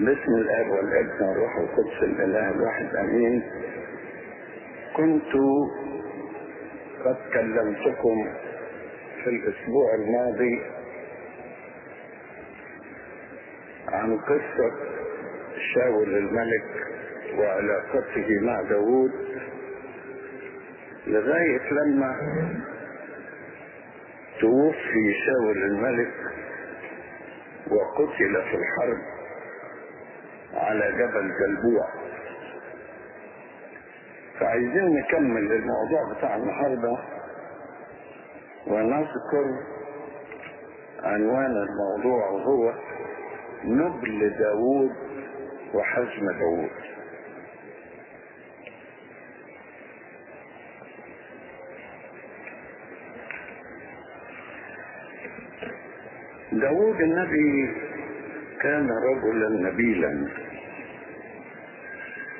باسم الأب والابن والروح القدس الإله الواحد آمين. كنت قد كلمتكم في الأسبوع الماضي عن قصة شاول الملك وعلاقته مع داوود. لغاية لما توفي شاول الملك وقتل في الحرب على جبل جلبوع. فعايزين نكمل الموضوع بتاع النهارده ونذكر عنوان الموضوع وهو نبل داوود وحزم داوود. داوود النبي كان رجلا نبيلا.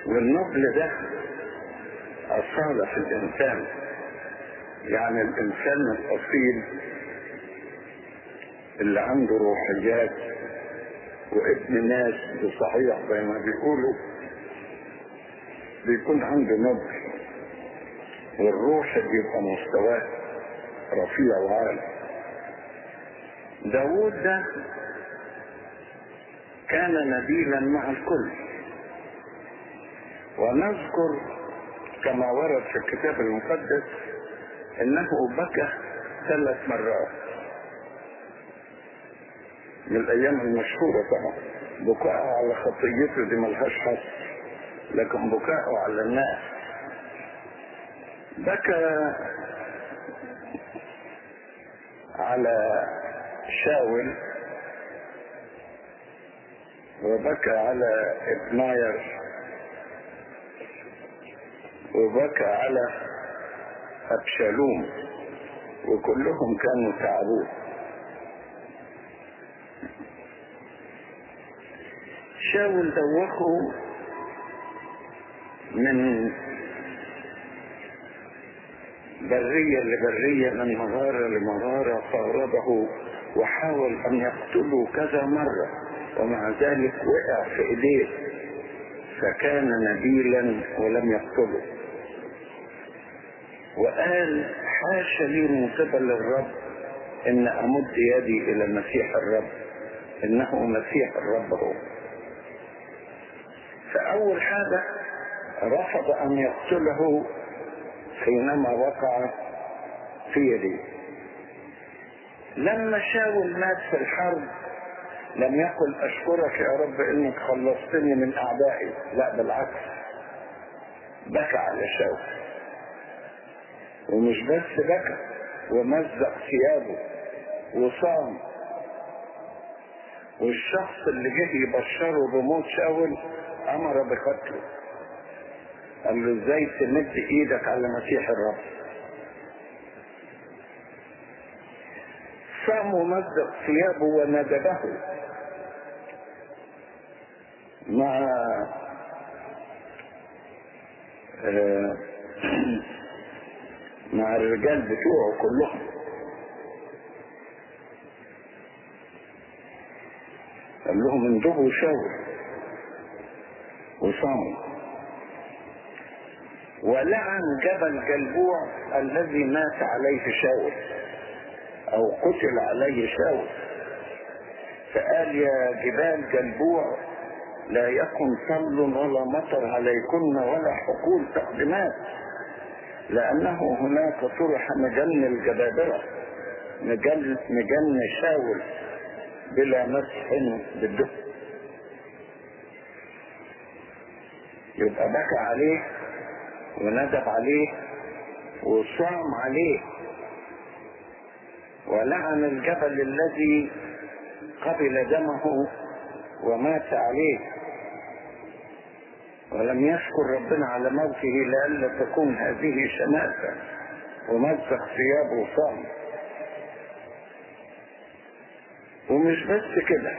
والنبل ده أصالة في الإنسان. يعني الإنسان الأصيل اللي عنده روحيات وابن ناس بصحيح زي ما بيقولوا بيكون عنده نبل والروح بيبقى مستواه رفيع وعالي. داوود ده كان نبيلا مع الكل. ونذكر كما ورد في الكتاب المقدس إنه بكى ثلاث مرات من الأيام المشهورة طبعا. بكاءه على خطيته دي ملهاش حصر لكن بكاءه على الناس. بكى على شاول وبكى على ابناير وبكى على أبشالوم. وكلهم كانوا تعبوه. شاول دوخه من برية لبرية من مغارة لمغارة فاغربه وحاول أن يقتله كذا مرة. ومع ذلك وقع في إيديه فكان نبيلا ولم يقتله. وقال حاش لي من قبل الرب إن أمد يدي إلى مسيح الرب إنه مسيح الرب هو. فأول حاجة رفض أن يقتله حينما وقع في يديه. لما شاول مات في الحرب لم يقل أشكرك يا رب إنك خلصتني من أعدائي. لا بالعكس. بكى على شاول ومش بس بكى ومزق ثيابه وصام. والشخص اللي جه يبشره بموت شاول أمر بقتله. قال له إزاي تمد إيدك على مسيح الرب؟ صام ومزق ثيابه وندبه. مع آه مع الرجال بتوعه كلهم. قال لهم اندبوا شاول وصاموا. ولعن جبل جلبوع الذي مات عليه شاول أو قتل عليه شاول فقال يا جبال جلبوع لا يكن طل ولا مطر عليكن ولا حقول تقدمات لأنه هناك طرح مجن الجبابرة مجن, مجن شاول بلا مسح بالدم يبقى بكى عليه وندب عليه وصام عليه ولعن الجبل الذي قبل دمه ومات عليه. ولم يشكر ربنا على موته لئلا تكون هذه شماتة ومزق ثيابه وصام. ومش بس كده.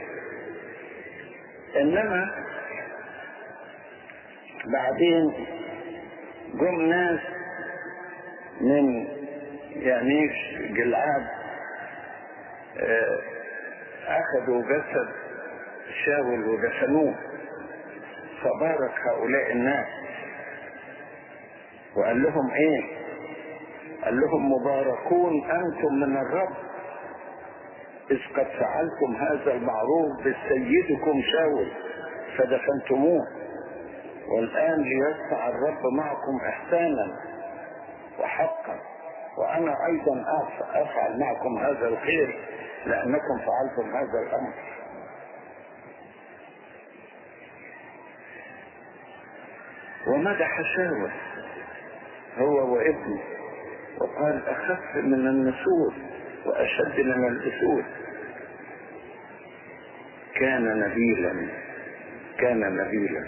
إنما بعدين جم ناس من يعنيش جلعاد أخذوا جسد شاول ودفنوه فبارك هؤلاء الناس. وقال لهم إيه؟ قال لهم مباركون أنتم من الرب. إذ قد فعلتم هذا المعروف بسيدكم شاول فدفنتموه. والآن ليصنع الرب معكم إحسانا وحقا. وأنا أيضا أفعل معكم هذا الخير لأنكم فعلتم هذا الأمر. ومدح شاول هو وابنه. وقال أخف من النسور وأشد من الاسود كان نبيلا. كان نبيلا.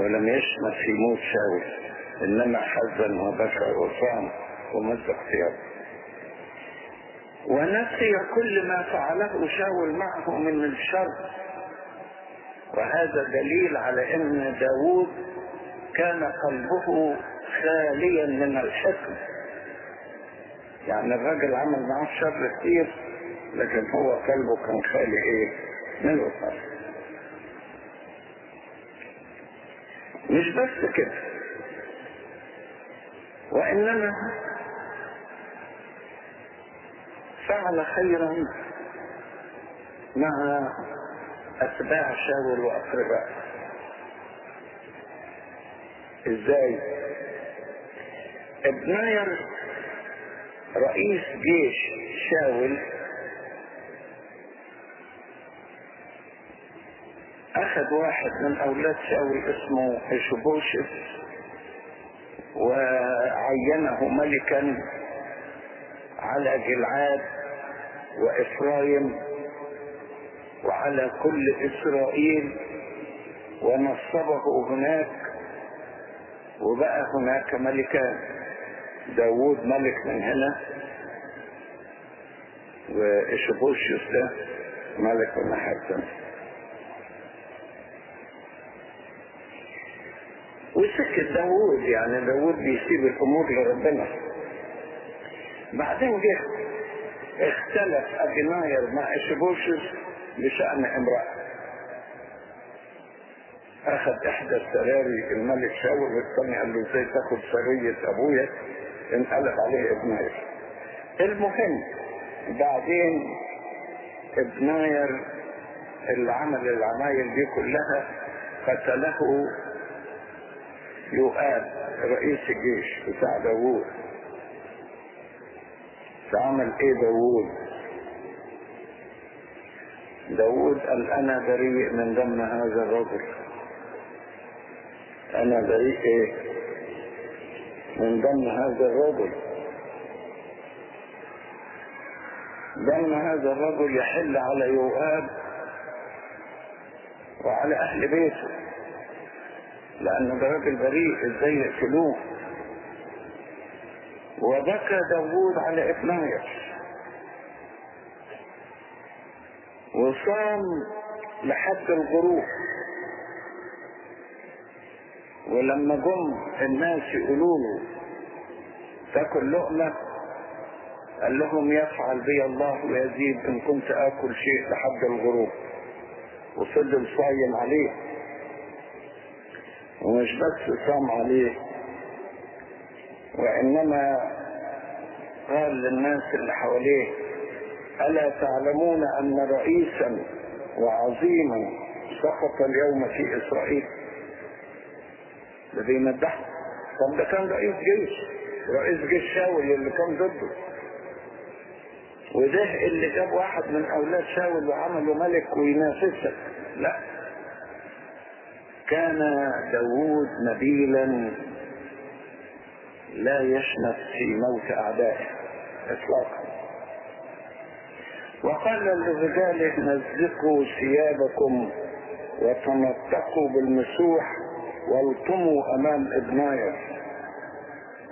ولم يشمت في موت شاول إنما حزن وبكى وصام ومزق ثيابه ونسي كل ما فعله شاول معه من الشر. وهذا دليل على إن داوود كان قلبه خاليا من الحكم. يعني الراجل عمل معاه شر كتير لكن هو قلبه كان خالي إيه؟ من الخير مش بس كده. وإنما فعل خيرا مع أتباع شاول واقربائه إزاي؟ إبناير رئيس جيش شاول أخذ واحد من أولاد شاول اسمه اشبوشس وعينه ملكا على جلعاد وإفرايم وعلى كل إسرائيل ونصبه هناك وبقى هناك ملكان داوود ملك من هنا وإشبوشيوس ده ملك من ناحية الثانية وسكت داوود يعني داوود بيسيب الأمور لربنا. بعدين جه اختلف أبناير مع إشبوشيوس بشأن امرأة. أخذ إحدى السراري الملك شاول والثاني قال له إزاي تاخد سرية أبويا؟ انقلب عليه إبناير. المهم بعدين إبناير اللي عمل العمايل دي كلها قتله يؤاب رئيس الجيش بتاع داوود. فعمل إيه داوود؟ داوود قال أنا بريء من دم هذا الرجل. أنا بريء إيه من دم هذا الرجل. دم هذا الرجل يحل على يؤاب وعلى أهل بيته لأن ده راجل بريء إزاي يقتلوه؟ وبكى داوود على ابناير وصام لحد الغروب ولما جم الناس يقولوا له تاكل لقمة؟ قال لهم يفعل بي الله ويزيد إن كنت آكل شيء لحد الغروب. وفضل صايم عليه. ومش بس صام عليه وإنما قال للناس اللي حواليه ألا تعلمون أن رئيسا وعظيما سقط اليوم في إسرائيل؟ ده بيمدحه طب ده كان رئيس جيش. رئيس جيش شاول اللي كان ضده. وده اللي جاب واحد من أولاد شاول وعمله ملك وينافسك لا. كان داوود نبيلا لا يشمت في موت أعدائه. اطلاقا. وقال لرجاله مزقوا ثيابكم وتنطقوا بالمسوح والطموا أمام ابناير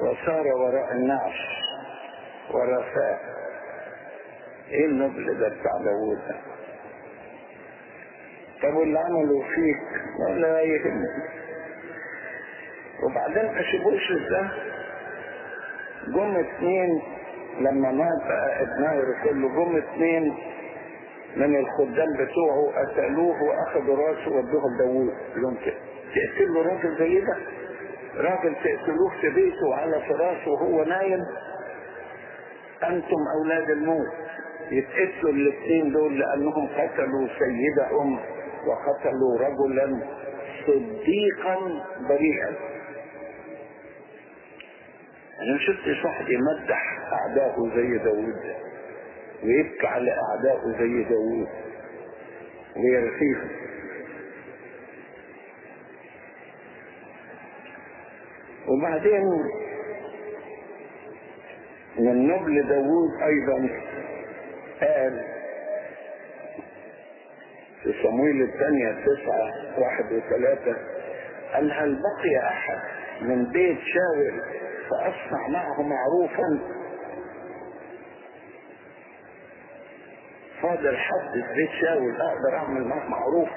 وسار وراء النعش ورفاه إيه النبل ده بتاع داوود ده؟ طب واللي عملوا فيك؟ ولا يهمك وبعدين اشبوش ده جم اتنين لما مات ابناير كله جم اتنين من الخدام بتوعه قتلوه وأخذوا راسه ودوه لداوود. لهم كده. تقتلوا راجل زي ده؟ راجل تقتلوه في بيته على فراشه وهو نايم؟ أنتم أولاد الموت. يتقتلوا الاثنين دول لأنهم قتلوا سيدة أم وقتلوا رجلا صديقا بريئا. أنا ما شفتش واحد يمدح اعدائه زي داوود ويبكي على اعدائه زي داوود ويرثيهم وبعدين من نبل داوود أيضا قال في صمويل الثانية تسعة واحد وثلاثة قال هل بقي أحد من بيت شاول فأصنع معه معروفا؟ فاضل حد في بيت شاول أقدر أعمل معه معروف.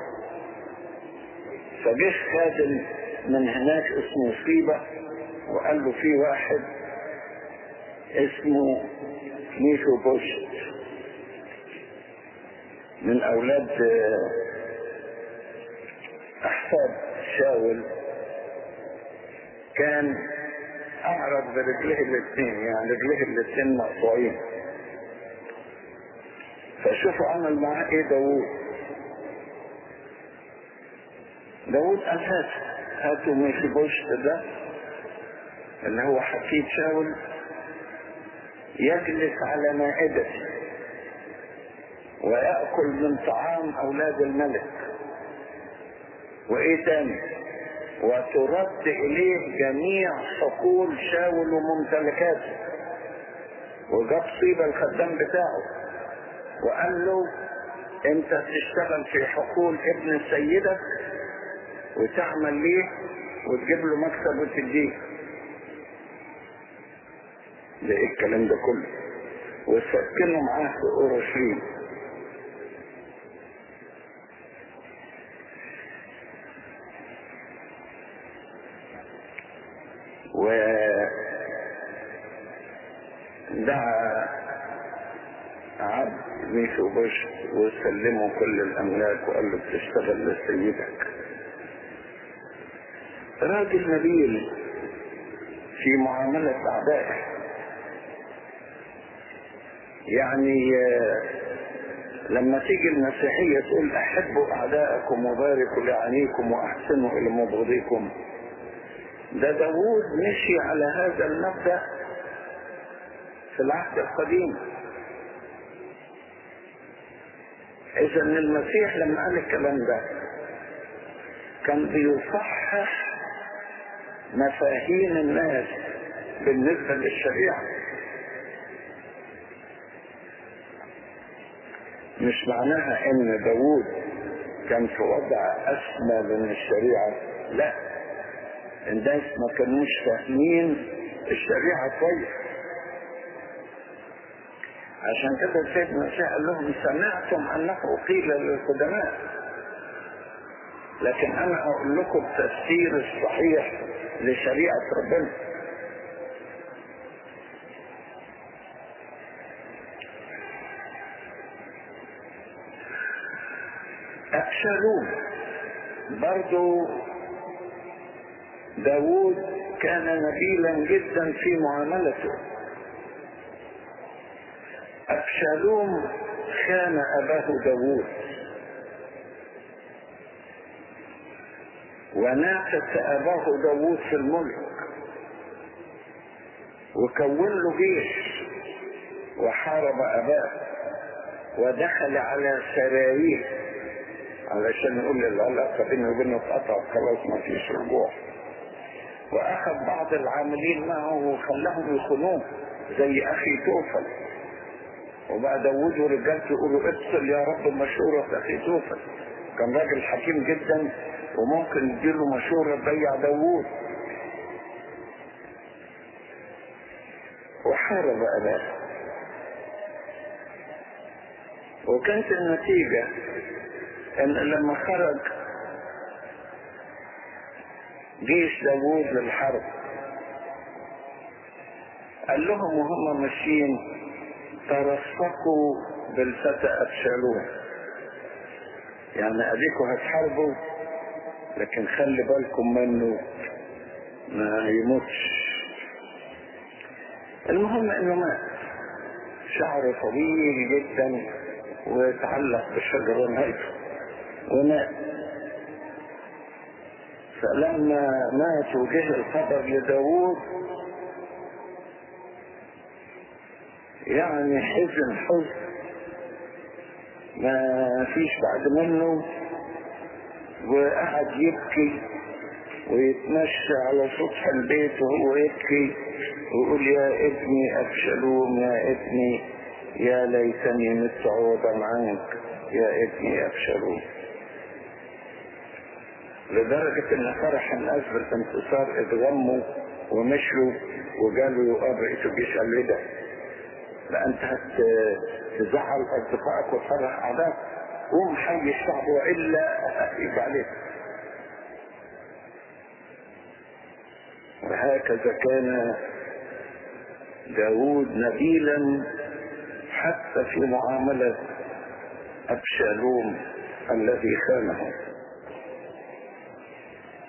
فجه خادم من هناك اسمه صيبة وقال له في واحد اسمه ميشو بوش. من أولاد أحفاد شاول. كان أعرض برجليه الاثنين يعني رجليه الاثنين مقطوعين. فشوفوا عمل معاه إيه داوود. داوود هات هاتوا ميشي بوشت ده اللي هو حفيد شاول يجلس على مائدتي ويأكل من طعام أولاد الملك. وإيه تاني؟ وترد إليه جميع حقول شاول وممتلكاته. وجاب صيبة الخدام بتاعه وقال له أنت تشتغل في حقول ابن سيدك؟ وتعمل ليه وتجيب له مكسب وتديه. ده إيه الكلام ده كله؟ وسكنوا معاه في أورشليم. و دعا عبد ميشو بوش وسلمه كل الأملاك وقال له بتشتغل لسيدك. راجل نبيل في معاملة أعدائه يعني لما تيجي المسيحية تقول أحبوا أعداءكم وباركوا لعنيكم وأحسنوا إلى مبغضيكم. ده داوود مشي على هذا المبدأ في العهد القديم. إذا المسيح لما قال الكلام ده كان بيصحح مفاهيم الناس بالنسبة للشريعة. مش معناها إن داوود كان في وضع أسمى من الشريعة لا. الناس ما كانوش فاهمين الشريعة كويس. عشان كده السيد المسيح قال لهم سمعتم أنه قيل للقدماء. لكن أنا أقول لكم التفسير الصحيح لشريعة ربنا. أبشالوم برضو داوود كان نبيلا جدا في معاملته. أبشالوم خان أباه داوود. ونافس أباه داوود في الملك. وكون له جيش وحارب أباه ودخل على سراييه علشان يقول العلاقة بينه وبينه اتقطعت خلاص ما فيش رجوع. وأخذ بعض العاملين معه وخلاهم يخونوه زي أخي توفل. وبقى داوود ورجالته يقولوا افصل يا رب مشورة أخي توفل. كان راجل حكيم جدا. وممكن يديله مشورة تبيع داوود. وحارب اباه وكانت النتيجة إن لما خرج جيش داوود للحرب قال لهم وهم ماشيين ترفقوا بالفتى ابشالوم يعني اديكوا هتحاربوا؟ لكن خلي بالكم منه ما يموتش. المهم انه مات شعره طويل جدا وتعلق بالشجرة نهايته. ومات فلما مات وجه الخبر لداوود يعني حزن حزن ما فيش بعد منه. وقعد يبكي ويتمشى على سطح البيت وهو يبكي ويقول يا ابني أبشلوم يا ابني يا ليتني مت عوضا عنك يا ابني أبشلوم لدرجة إن فرح الناس بالانتصار اتغموا ومشوا وقالوا يقرئ الجيش قال لي ده؟ لا أنت هتزعل أصدقائك وتفرح أعدائك. قوم حي الشعب وإلا يبقى عليك وهكذا كان داود نبيلا حتى في معاملة أبشالوم الذي خانه.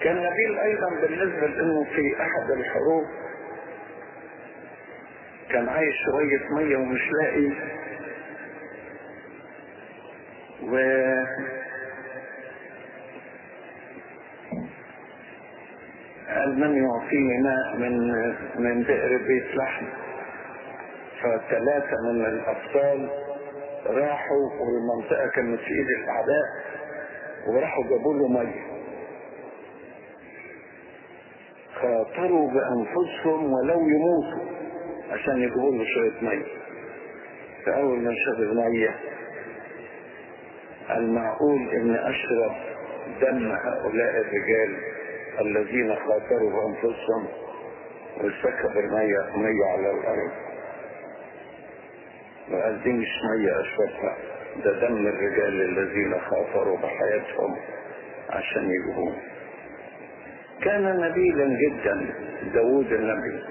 كان نبيل أيضا بالنسبة لأنه في أحد الحروب كان عايش شوية مية ومش لاقي و قال من يعطيني ماء من من بئر بيت لحم؟ فثلاثة من الأبطال راحوا والمنطقة كانت في إيد الأعداء وراحوا جابوا له مية. خاطروا بأنفسهم ولو يموتوا عشان يجيبوا له شوية مية. فأول ما شاف المية المعقول إن أشرب دم هؤلاء الرجال الذين خاطروا بأنفسهم وسكب المية مية على الأرض. وقال دي مش مية أشربها. ده دم الرجال الذين خاطروا بحياتهم عشان يجيبوه. كان نبيلا جدا داود النبي.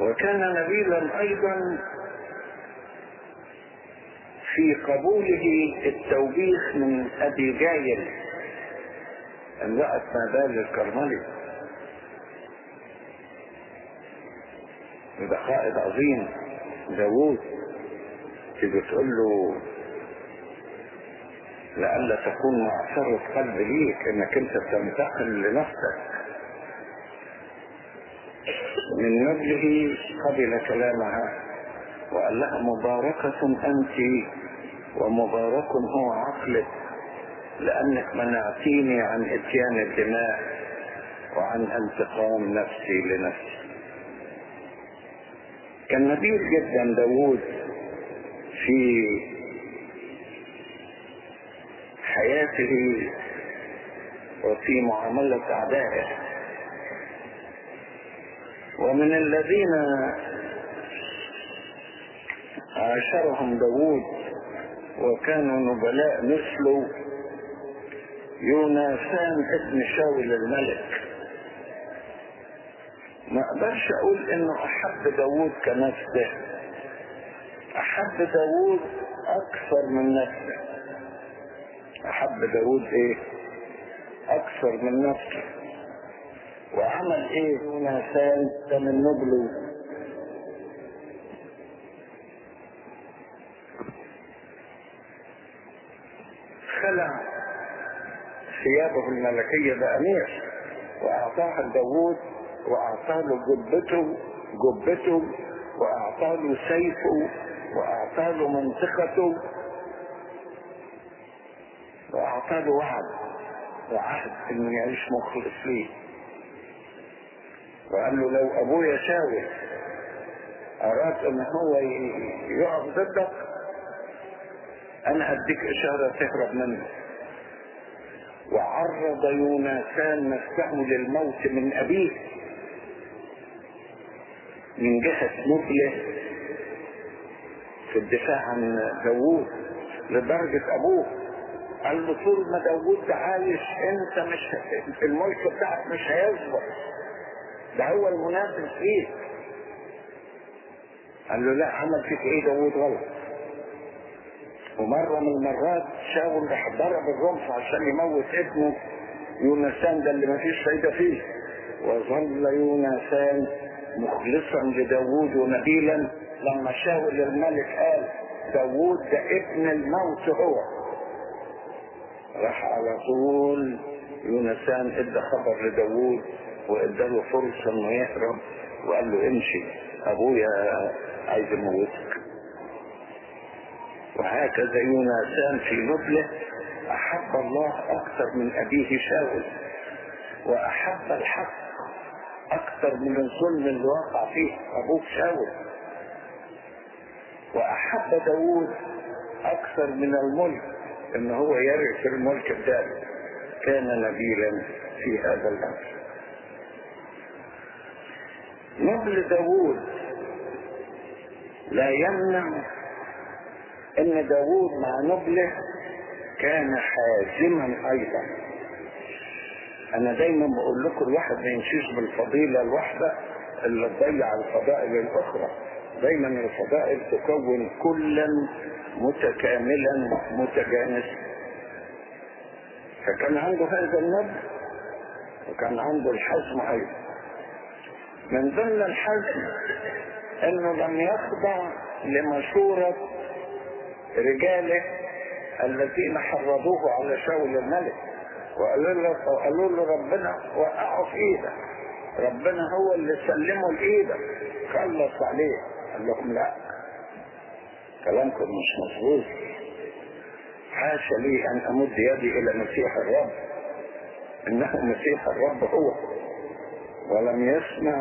وكان نبيلا أيضا في قبوله التوبيخ من أبي جايل امرأة نابال الكرملي. وده قائد عظيم. داوود. تيجي تقول له لئلا تكون معصرة قلب ليك إنك أنت تنتقل لنفسك. من نبله قبل كلامها. وقال لها مباركة أنت ومبارك هو عقلك لأنك منعتيني عن إتيان الدماء وعن انتقام نفسي لنفسي. كان نبيل جدا داوود في حياته وفي معاملة أعدائه. ومن الذين عاشرهم داوود وكانوا نبلاء مثله يوناثان ابن شاول الملك. ما أقدرش أقول انه أحب داوود كنفسه. أحب داوود أكثر من نفسه. أحب داوود إيه؟ أكثر من نفسه. وعمل إيه يوناثان؟ ده من نبله ثيابه الملكية بأمير وأعطاها لداوود وأعطاه له جبته جبته وأعطاه له سيفه وأعطاه له منطقته وأعطاه له وعد وعهد إنه يعيش مخلص ليه. وقال له لو أبويا شاول أراد إن هو يقف ضدك أنا أديك إشارة تهرب منه. وعرض يوناثان نفسه للموت من أبيه. من جهة نبله في الدفاع عن داوود لدرجة أبوه. قال له طول ما داوود عايش أنت مش الملك بتاعك مش هيصبر. ده هو المنافس فيك. قال له لا عمل فيك إيه داوود غلط؟ ومرة من المرات شاول راح ضرب الرمح عشان يموت ابنه يونسان ده اللي مفيش فايدة فيه. وظل يونسان مخلصا لداوود ونبيلا. لما شاول الملك قال داوود ده ابن الموت هو. راح على طول يونسان ادى خبر لداوود واداله فرصة إنه يهرب وقال له امشي. أبويا عايز يموتك. وهكذا يونسان في نبله احب الله أكثر من أبيه شاول واحب الحق أكثر من الظلم اللي وقع فيه أبوه شاول. وأحب داوود أكثر من الملك إن هو يرث الملك الدائم كان نبيلا في هذا الأمر. نبل داوود لا يمنع إن داوود مع نبله كان حازما أيضا. أنا دايما بقول لكم الواحد ما يمشيش بالفضيلة الواحدة إلا تضيع الفضائل الأخرى. دايما الفضائل تكون كلا متكاملا متجانسا فكان عنده هذا النبل وكان عنده الحزم أيضا. من ضمن الحزم إنه لم يخضع لمشورة رجاله الذين حرضوه على شاول الملك وقالوا له وقالوا له ربنا وقعوا في إيدك ربنا هو اللي سلمه لايدك خلص عليه. قال لهم لا. كلامكم مش مظبوط. حاشا لي أن أمد يدي إلى مسيح الرب. إنه مسيح الرب هو. ولم يسمع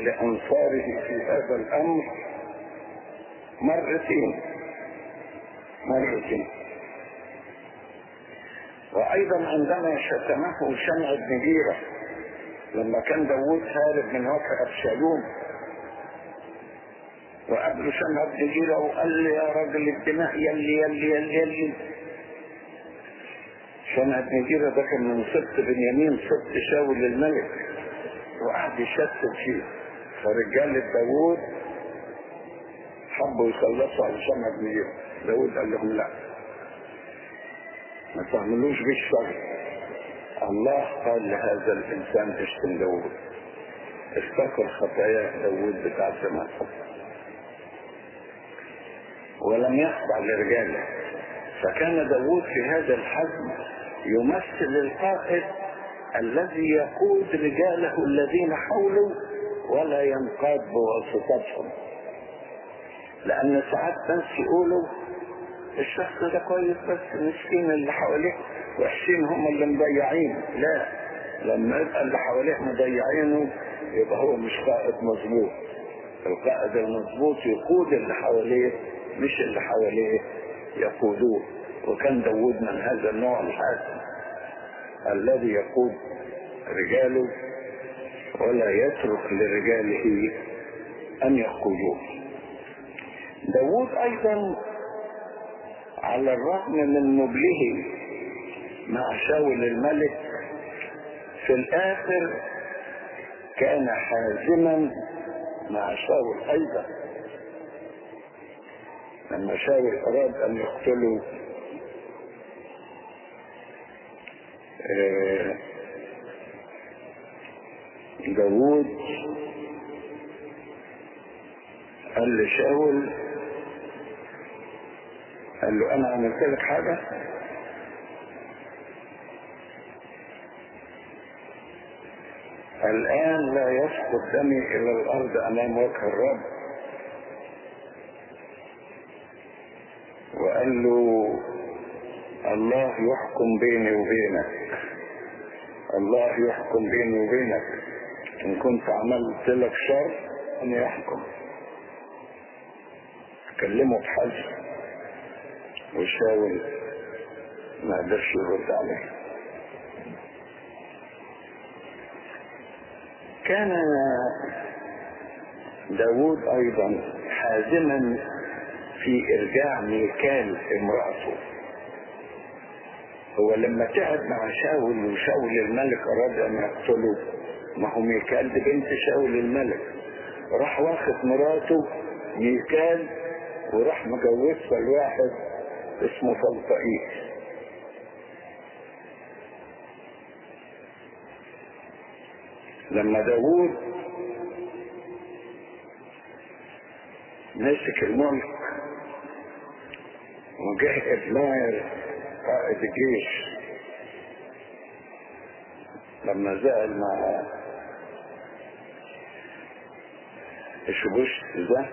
لأنصاره في هذا الأمر. مرتين. مرتين. وأيضا عندما شتمه شمع بن جيرة لما كان داوود هارب من وقع ابشالوم وقبل شمع بن جيرة وقال لي يا راجل الدماء يلي يلي يلي يلي. شمع بن جيرة ده كان من سبط بنيامين سبط شاول الملك وقعد يشتم فيه. فرجال داوود حبوا يخلصوا بن جيرة داوود قال لهم لا. ما تعملوش بيه الشر. الله قال لهذا الإنسان اشتم داوود افتكر خطايا داوود بتاع زمان ولم يخضع لرجاله. فكان داوود في هذا الحزم يمثل القائد الذي يقود رجاله الذين حوله ولا ينقاد بواسطتهم. لأن ساعات ناس يقولوا الشخص ده كويس بس مسكين اللي حواليه وحشين هم اللي مضيعين. لا لما يبقى اللي حواليه مضيعينه يبقى هو مش قائد مظبوط. القائد المظبوط يقود اللي حواليه مش اللي حواليه يقودوه. وكان داود من هذا النوع الحاسم الذي يقود رجاله ولا يترك لرجاله أن يقودوه. داود أيضا على الرغم من نبله مع شاول الملك في الآخر كان حازما مع شاول أيضا. لما شاول أراد أن يقتله داوود قال لشاول قال له أنا عملت لك حاجة. الآن لا يسقط دمي إلى الأرض أمام وجه الرب. وقال له الله يحكم بيني وبينك. الله يحكم بيني وبينك. إن كنت عملت لك شر ان يحكم كلمه بحزم وشاول ما قدرش يرد عليه. كان داود أيضا حازما في إرجاع ميكال امرأته. هو لما تعب مع شاول وشاول الملك أراد أن يقتله ما هو ميكال بنت شاول الملك. راح واخد مراته ميكال وراح مجوزها لواحد اسمه فلطيئيل لما داوود مسك الملك وجه ابناير قائد الجيش لما زعل مع الشبوش ده؟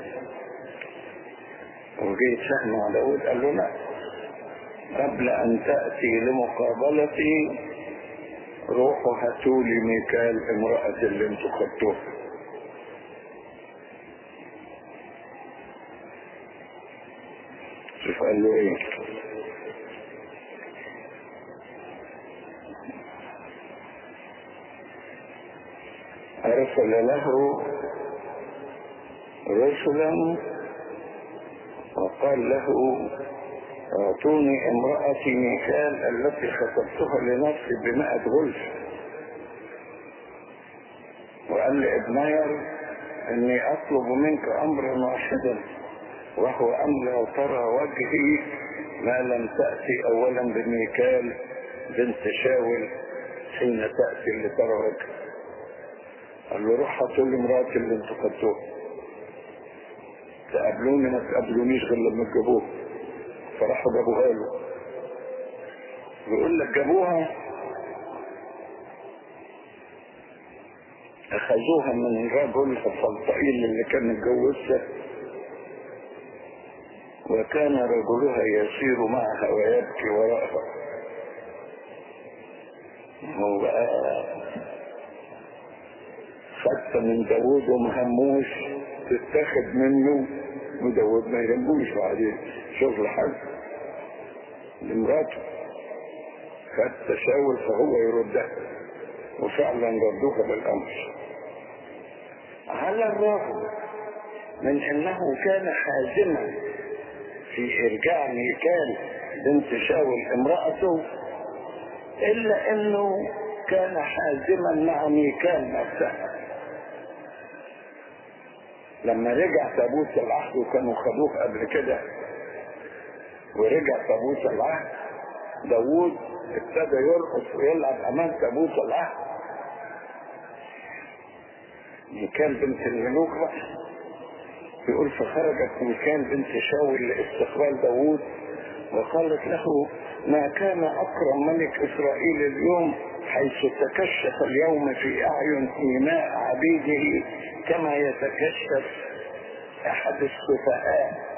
وجه يتفهم مع داود قال له لا. قبل أن تأتي لمقابلتي روحوا هاتوا لي ميكال امرأة اللي أنتوا خدتوها شوف قال له إيه؟ أرسل له رسلا وقال له أعطوني امرأتي ميكال التي خطبتها لنفسي بمائة غلف. وقال لابنير إني أطلب منك أمرا واحدا وهو أن لا ترى وجهي ما لم تأتي أولا بميكال بنت شاول حين تأتي لترى وجهي قال له روح هاتوا لي مراتي اللي أنتوا خدتوها تقابلوني ما تقابلونيش غير لما تجيبوها. فراحوا جابوها له بيقول لك جابوها أخذوها من رجل فلطئيل اللي كان متجوزها. وكان رجلها يسير معها ويبكي وراءها. هو بقى خدت من داوود ومهموش تتاخد منه وداود ما يهموش بعدين. شغل حد لمراته تشاور فهو يردها وفعلا ردوها بالأمر. على الرغم من أنه كان حازما في إرجاع ميكال بنت شاول امرأته إلا أنه كان حازما مع ميكال نفسها لما رجع تابوت العهد وكانوا خدوه قبل كده ورجع تابوت العهد داوود ابتدى يرقص ويلعب أمام تابوت العهد ميكال بنت الملوك بقى يقول فخرجت ميكال بنت شاول لاستقبال داوود وقالت له ما كان أكرم ملك إسرائيل اليوم حيث تكشف اليوم في أعين إيماء عبيده كما يتكشف أحد السفهاء.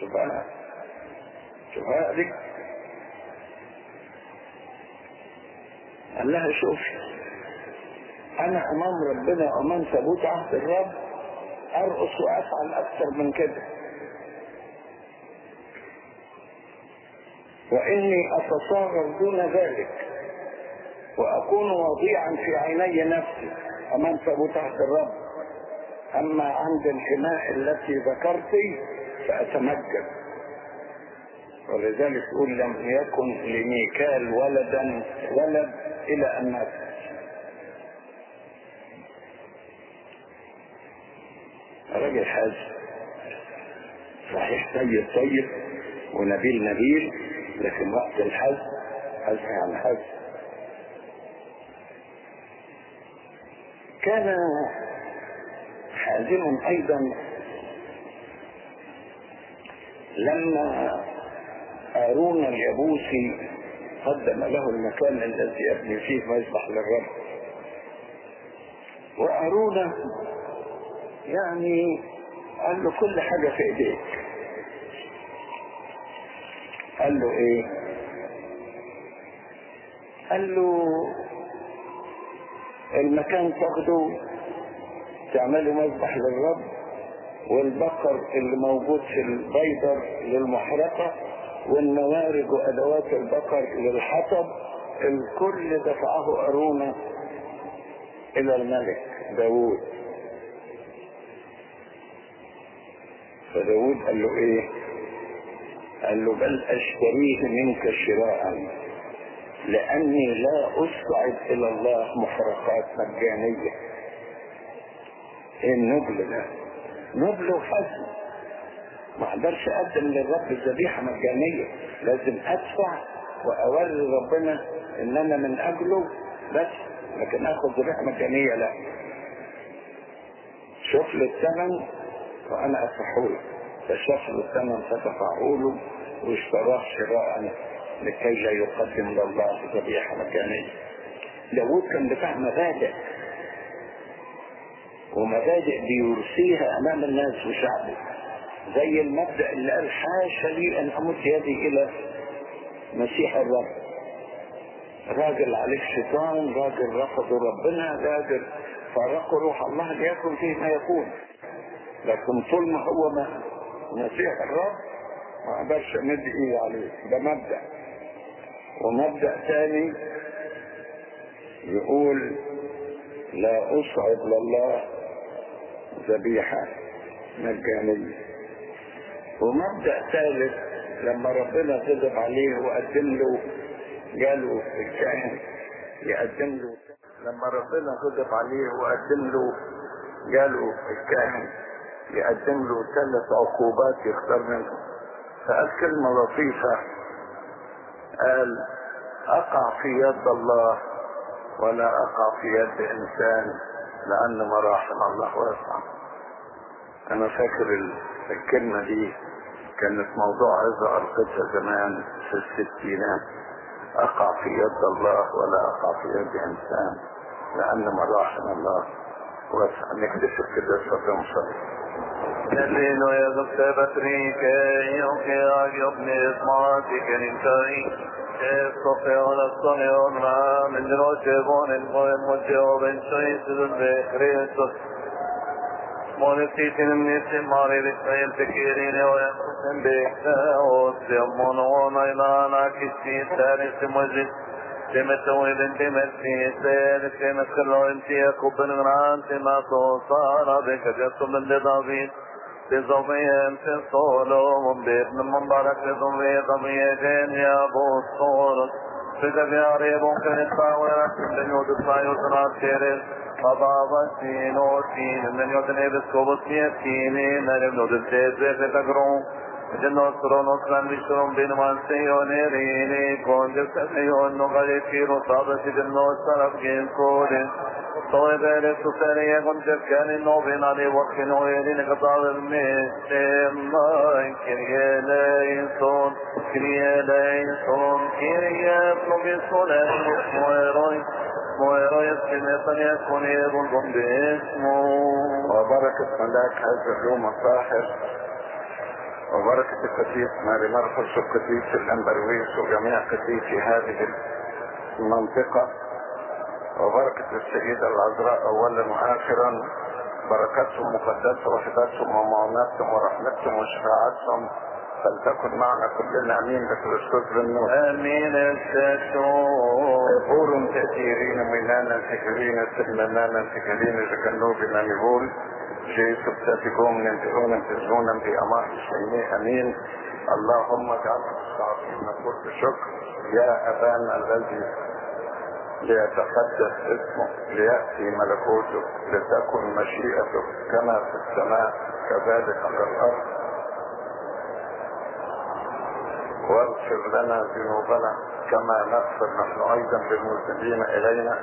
سفهاء سفهاء دي قال لها شوفي أنا أمام ربنا امام ثبوت عهد الرب أرقص وأفعل أكثر من كده. وإني أتصاغر دون ذلك وأكون وضيعا في عيني نفسي أمام ثبوت عهد الرب. أما عند الحماء التي ذكرتي فاتمجد ولذلك يقول لم يكن لميكال ولدا ولد إلى أن مات. راجل حاج. صحيح طيب طيب ونبيل نبيل لكن وقت الحج حج عن حج. كان حازما أيضا لما هارون اليبوسي قدم له المكان الذي يبني فيه مذبح للرب. وهارون يعني قال له كل حاجة في إيديك. قال له إيه؟ قال له المكان تاخده تعمله مذبح للرب. والبقر اللي موجود في البيدر للمحرقة والنوارج وأدوات البقر للحطب الكل دفعه ارونه إلى الملك داوود. فداود قال له إيه؟ قال له بل أشتريه منك شراء لأني لا اصعد إلى الله محرقات مجانية. إيه النبل ده؟ نبل وحزن ما أقدرش اقدم للرب الذبيحة مجانية. لازم ادفع واوري ربنا ان أنا من اجله بس لكن اخد ذبيحة مجانية لا. شوف لي الثمن وأنا ادفعه فشاف له الثمن فدفعه له واشتراه شراء لكي لا يقدم لله ذبيحة مجانية. داود كان بتاع مبادئ. ومبادئ بيرسيها أمام الناس وشعبه. زي المبدأ اللي قال حاشا لي أن امد يدي إلى مسيح الرب. راجل عليك شيطان راجل رفضوا ربنا راجل فارقوا روح الله ليكن فيه ما يكون. لكن طول ما هو ما مسيح الرب ما أقدرش امد ايدي عليه. ده مبدأ. ومبدأ ثاني يقول لا اصعد لله ذبيحة مجانية. ومبدأ ثالث لما ربنا غضب عليه وقدم له جاله الكاهن يقدم له. لما ربنا غضب عليه وقدم له جاله الكاهن يقدم له ثلاث عقوبات يختار منهم. فقال كلمة لطيفة قال أقع في يد الله ولا أقع في يد إنسان. لأن مراحم الله واسعة. أنا فاكر الكلمة دي كانت موضوع عظة ألقيتها زمان في الستينات. أقع في يد الله ولا أقع في يد إنسان. لأن مراحم الله واسعة. نكتشف كده صدر مصري الذين يغتبتني كي يوكي يبني اسمعاتي كنمتاي يستطيعون الصنيون من دروجبون المهم وجوب شيء بكريستوس مونسيتين من السماري بسعيل تكيرين ويقسم بإحساوس يمون ونيلانا كسي سارس مجد تمتوي بنت مسي سيد تمثل انت يكب الغران تما صار بك جسم من دافيد بزوميهم تنصولهم بابن مبارك بزومي طبيعتين يا ابو الصور يا ريب ممكن الطاولة من يود الطايو سنات كيرس فبابا سينو سين من يود نيبس كوبس ميتيني نرم نود السيد زيت تقرون جنو سرونو سلام بشرون بين مان سيوني ريني كون جب سيون نغالي كيرو صابت جنو سرف جين كورين طوي بيري سفرية كون جب كاني نو بين علي وقت نويري نقطاب المسلم كريه ليسون كريه ليسون كريه بلوغي سولين مويروي مويروي اسكنة يكون يبون باسمه وبركة ملاك هذا اليوم الطاهر وبركة القديس ماري مرقس والقديس الأنبرويس وجميع قديسي هذه المنطقة. وبركة السيدة العذراء أولا وآخرا بركاتهم مقدسة وحداتهم ومعوناتهم ورحمتهم وشفاعتهم. فلتكن معنا كلنا آمين بكريستوس بالنور آمين بور تأثيرين ميلانا تكرين سلمانا تكرين جكنوبنا يقول جيسو بتاتكم ننتهون تزهون بأمار الشيمي أمين. اللهم اجعل الصعبين نقول بشكر يا ابانا الذي ليتقدس اسمه ليأتي ملكوته لتكن مشيئته كما في السماء كذلك على الأرض. واغفر لنا ذنوبنا. كما نغفر نحن أيضا للمذنبين إلينا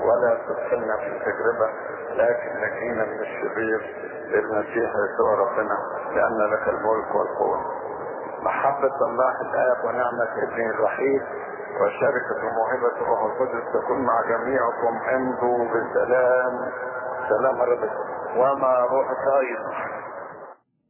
ولا تدخلنا في تجربة لكن نجينا من الشرير للمسيح يسوع ربنا لأن لك الملك والقوة. محبة الله الآب ونعمة ابنه الوحيد وشركة موهبة الروح القدس تكون مع جميعكم. امضوا بسلام سلام ربكم ومع روحك أيضا